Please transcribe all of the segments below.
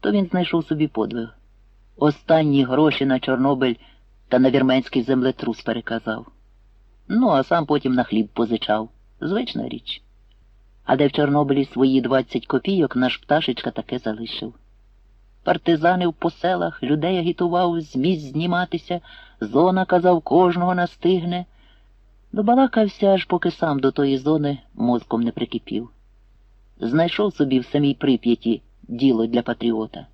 то він знайшов собі подвиг. Останні гроші на Чорнобиль та на вірменський землетрус переказав. Ну, а сам потім на хліб позичав. Звична річ. А де в Чорнобилі свої 20 копійок наш пташечка таке залишив. Партизанив по селах, людей агітував з зніматися, зона, казав, кожного настигне. Добалакався, аж поки сам до тої зони мозком не прикипів. Знайшов собі в самій прип'яті діло для патріота.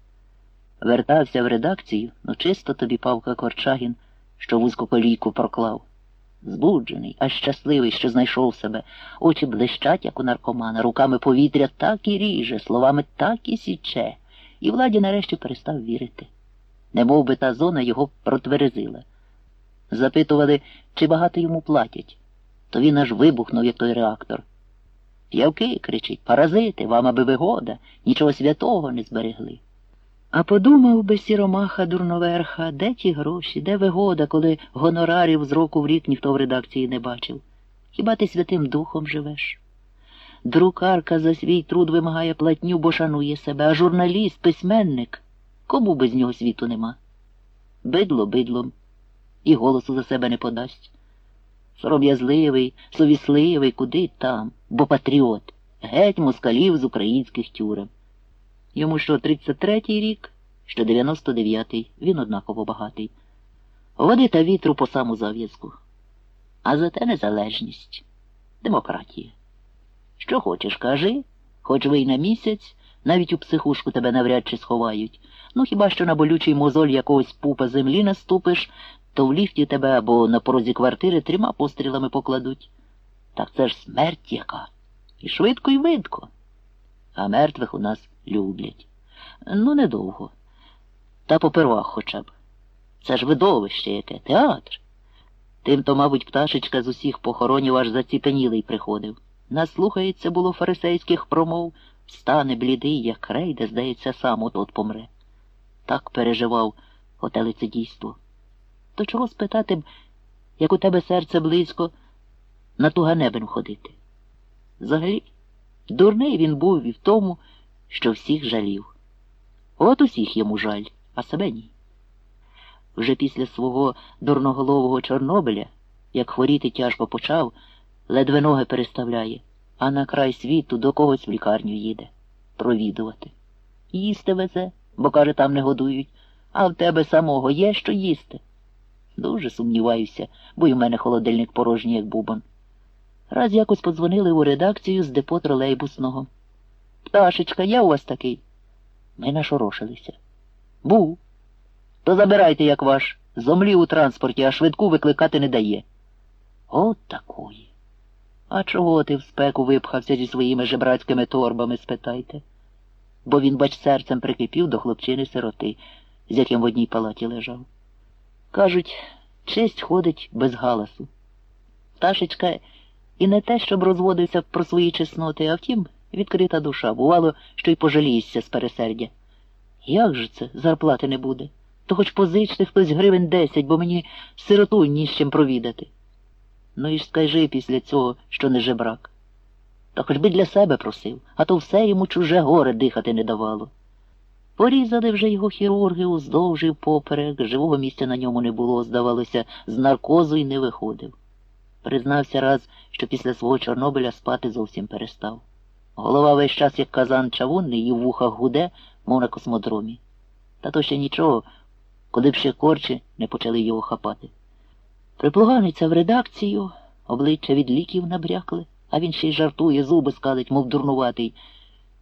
Вертався в редакцію, ну чисто тобі Павка Корчагін, що вузькоколійку проклав. Збуджений, а щасливий, що знайшов себе, очі блищать, як у наркомана, руками повітря так і ріже, словами так і січе, і владі нарешті перестав вірити. Немов би та зона його протверезила. Запитували, чи багато йому платять, то він аж вибухнув, як той реактор. П'явки, кричить, паразити, вам аби вигода, нічого святого не зберегли. А подумав би сіромаха дурноверха, де ті гроші, де вигода, коли гонорарів з року в рік ніхто в редакції не бачив. Хіба ти святим духом живеш? Друкарка за свій труд вимагає платню, бо шанує себе, а журналіст, письменник, кому без нього світу нема? Бидло бидлом, і голосу за себе не подасть. Сором'язливий, совісливий, куди там, бо патріот, геть москалів з українських тюрем. Йому що 33-й рік, що 99-й, він однаково багатий. Води та вітру по саму зав'язку. А зате незалежність, демократія. Що хочеш, кажи, хоч ви й на місяць, навіть у психушку тебе навряд чи сховають. Ну хіба що на болючий мозоль якогось пупа землі наступиш, то в ліфті тебе або на порозі квартири трьома пострілами покладуть. Так це ж смерть яка. І швидко, і видко. А мертвих у нас люблять. Ну, недовго. Та попервах хоча б. Це ж видовище яке, театр. Тим то, мабуть, пташечка з усіх похоронів аж заціпенілий приходив. Наслухається було фарисейських промов, стане блідий, як рейде, здається, сам от-от помре. Так переживав оте лицедійство. То чого спитати б, як у тебе серце близько, на ту ганебен ходити? Взагалі, дурний він був і в тому, що всіх жалів. От усіх йому жаль, а себе ні. Вже після свого дурноголового Чорнобиля, як хворіти тяжко почав, ледве ноги переставляє, а на край світу до когось в лікарню їде провідувати. Їсти везе, бо, каже, там не годують, а в тебе самого є що їсти. Дуже сумніваюся, бо й у мене холодильник порожній, як бубон. Раз якось подзвонили у редакцію з депо тролейбусного. Пташечка, я у вас такий. Ми нашорошилися. Був. То забирайте, як ваш. Зомлів у транспорті, а швидку викликати не дає. От такої. А чого ти в спеку випхався зі своїми жебрацькими торбами, спитайте? Бо він, бач, серцем прикипів до хлопчини сироти, з яким в одній палаті лежав. Кажуть, честь ходить без галасу. Пташечка і не те, щоб розводився про свої чесноти, а втім, відкрита душа. Бувало, що й пожалієшся з пересердя. Як же це зарплати не буде? То хоч позичте хтось гривень десять, бо мені сироту ні з чим провідати. Ну і ж скажи після цього, що не жебрак. Та хоч би для себе просив, а то все йому чуже горе дихати не давало. Порізали вже його хірурги уздовж і поперек, живого місця на ньому не було, здавалося, з наркозу й не виходив. Признався раз, що після свого Чорнобиля спати зовсім перестав. Голова весь час, як казан чавунний, і в вухах гуде, мов на космодромі. Та то ще нічого, коли б ще корчі не почали його хапати. Приплуганиться в редакцію, обличчя від ліків набрякли, а він ще й жартує, зуби скалить, мов дурнуватий.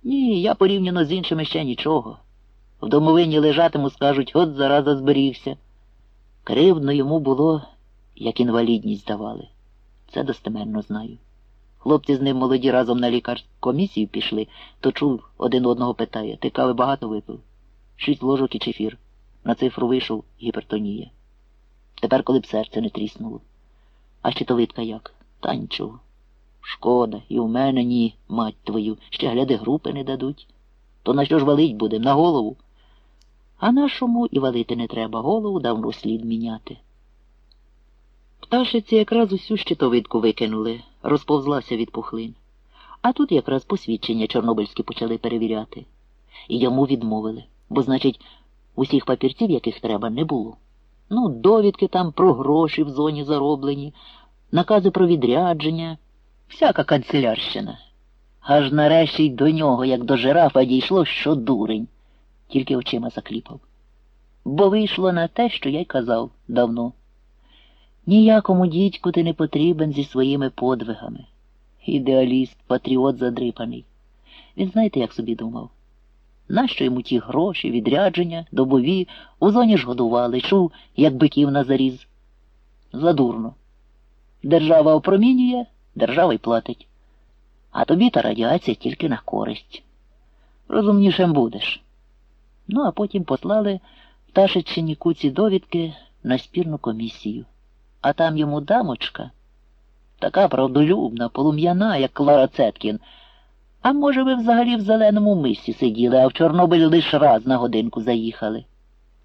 Ні, я порівняно з іншими ще нічого. В домовині лежатиму, скажуть, от зараза зберігся. Кривдно йому було, як інвалідність давали. Це достеменно знаю. Хлопці з ним молоді разом на лікарськомісію пішли, то чув, один одного питає, ти кави багато випив? Шість ложок і чефір. На цифру вийшов гіпертонія. Тепер, коли б серце не тріснуло. А щитовидка як? Та нічого. Шкода, і в мене ні, мать твою, ще гляди групи не дадуть. То на що ж валить будем? На голову? А нашому і валити не треба, голову давно слід міняти. Пташиці якраз усю щитовидку викинули, розповзлася від пухлин. А тут якраз посвідчення чорнобильські почали перевіряти. І йому відмовили. бо, значить, усіх папірців, яких треба, не було. Ну, довідки там про гроші в зоні зароблені, накази про відрядження, всяка канцелярщина. Аж нарешті й до нього, як до жирафа, дійшло, що дурень, тільки очима закліпав. Бо вийшло на те, що я й казав давно. Ніякому дідьку ти не потрібен зі своїми подвигами. Ідеаліст, патріот задрипаний. Він знаєте, як собі думав? Нащо йому ті гроші, відрядження, добові, у зоні ж годували, чув, як биків на заріз. Задурно. Держава опромінює, держава й платить. А тобі та радіація тільки на користь. Розумнішим будеш. Ну, а потім послали Пташичині куці довідки на спірну комісію. А там йому дамочка, така правдолюбна, полум'яна, як Клара Цеткін. А може, ви взагалі в зеленому мисі сиділи, а в Чорнобиль лише раз на годинку заїхали.